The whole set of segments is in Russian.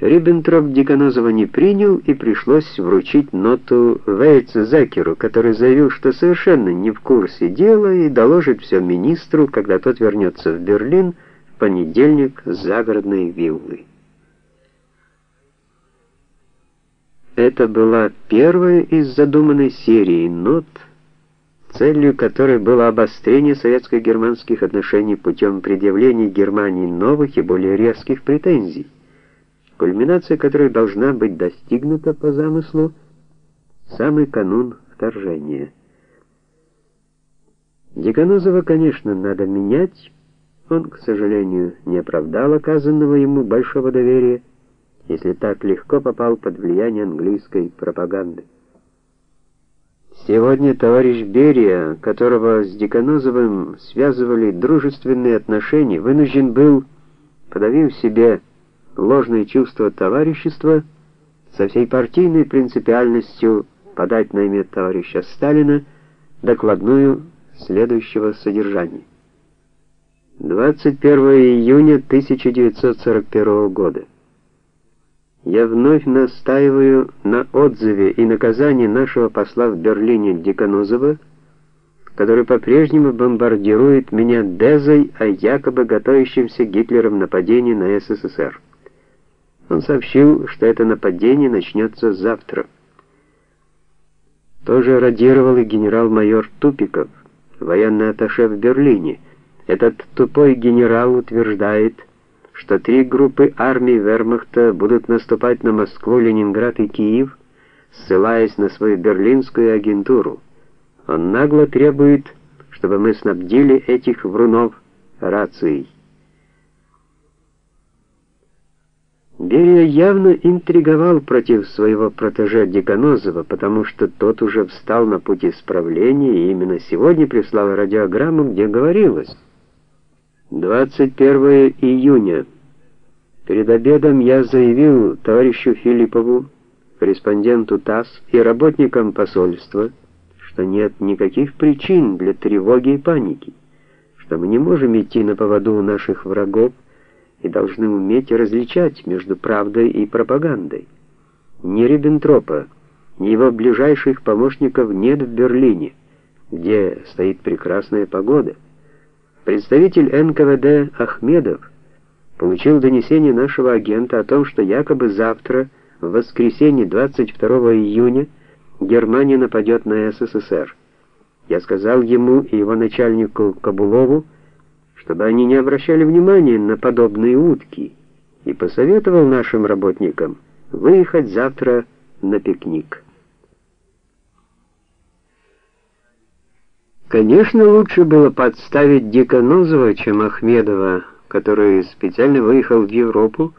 Риббентроп Деканозова не принял, и пришлось вручить ноту Вейцзекеру, который заявил, что совершенно не в курсе дела и доложит все министру, когда тот вернется в Берлин в понедельник с загородной виллы. Это была первая из задуманной серии нот, целью которой было обострение советско-германских отношений путем предъявления Германии новых и более резких претензий кульминация которой должна быть достигнута по замыслу самый канун вторжения. Деканозова, конечно, надо менять. Он, к сожалению, не оправдал оказанного ему большого доверия, если так легко попал под влияние английской пропаганды. Сегодня товарищ Берия, которого с Деканозовым связывали дружественные отношения, вынужден был, подавив себе ложное чувство товарищества, со всей партийной принципиальностью подать на имя товарища Сталина докладную следующего содержания. 21 июня 1941 года. Я вновь настаиваю на отзыве и наказании нашего посла в Берлине Деканозова, который по-прежнему бомбардирует меня дезой о якобы готовящемся Гитлером нападении на СССР. Он сообщил, что это нападение начнется завтра. Тоже радировал и генерал-майор Тупиков, военный атташе в Берлине. Этот тупой генерал утверждает, что три группы армий Вермахта будут наступать на Москву, Ленинград и Киев, ссылаясь на свою берлинскую агентуру. Он нагло требует, чтобы мы снабдили этих врунов рацией. Берия явно интриговал против своего протеже Деканозова, потому что тот уже встал на путь исправления и именно сегодня прислал радиограмму, где говорилось: 21 июня. Перед обедом я заявил товарищу Филиппову, корреспонденту ТАСС и работникам посольства, что нет никаких причин для тревоги и паники, что мы не можем идти на поводу у наших врагов и должны уметь различать между правдой и пропагандой. Ни Риббентропа, ни его ближайших помощников нет в Берлине, где стоит прекрасная погода. Представитель НКВД Ахмедов получил донесение нашего агента о том, что якобы завтра, в воскресенье 22 июня, Германия нападет на СССР. Я сказал ему и его начальнику Кабулову, чтобы они не обращали внимания на подобные утки, и посоветовал нашим работникам выехать завтра на пикник. Конечно, лучше было подставить Деканозова, чем Ахмедова, который специально выехал в Европу,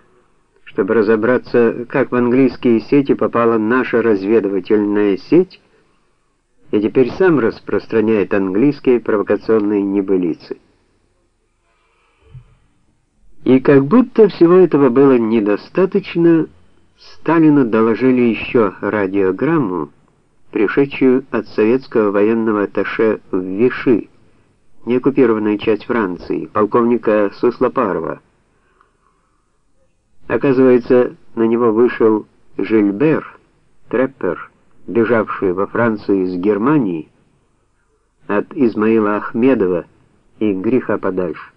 чтобы разобраться, как в английские сети попала наша разведывательная сеть, и теперь сам распространяет английские провокационные небылицы. И как будто всего этого было недостаточно, Сталину доложили еще радиограмму, пришедшую от советского военного атташе в Виши, неоккупированная часть Франции, полковника Суслопарова. Оказывается, на него вышел Жильбер, треппер, бежавший во Францию из Германии от Измаила Ахмедова и греха подальше.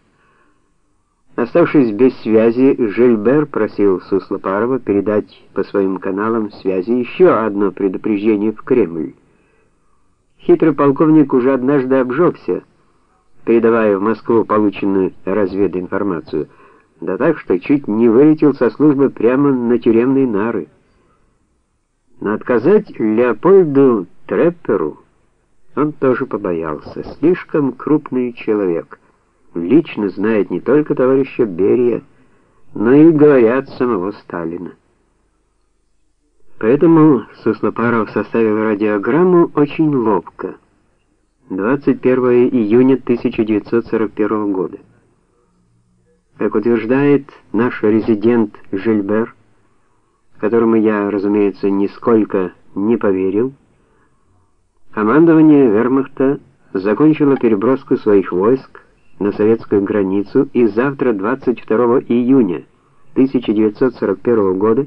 Оставшись без связи, Жильбер просил Суслопарова передать по своим каналам связи еще одно предупреждение в Кремль. Хитрый полковник уже однажды обжегся, передавая в Москву полученную развединформацию, да так, что чуть не вылетел со службы прямо на тюремные нары. Но отказать Леопольду Трепперу он тоже побоялся, слишком крупный человек лично знает не только товарища Берия, но и, говорят, самого Сталина. Поэтому Суслопаров составил радиограмму очень ловко. 21 июня 1941 года. Как утверждает наш резидент Жильбер, которому я, разумеется, нисколько не поверил, командование Вермахта закончило переброску своих войск на советскую границу и завтра, 22 июня, 1941 года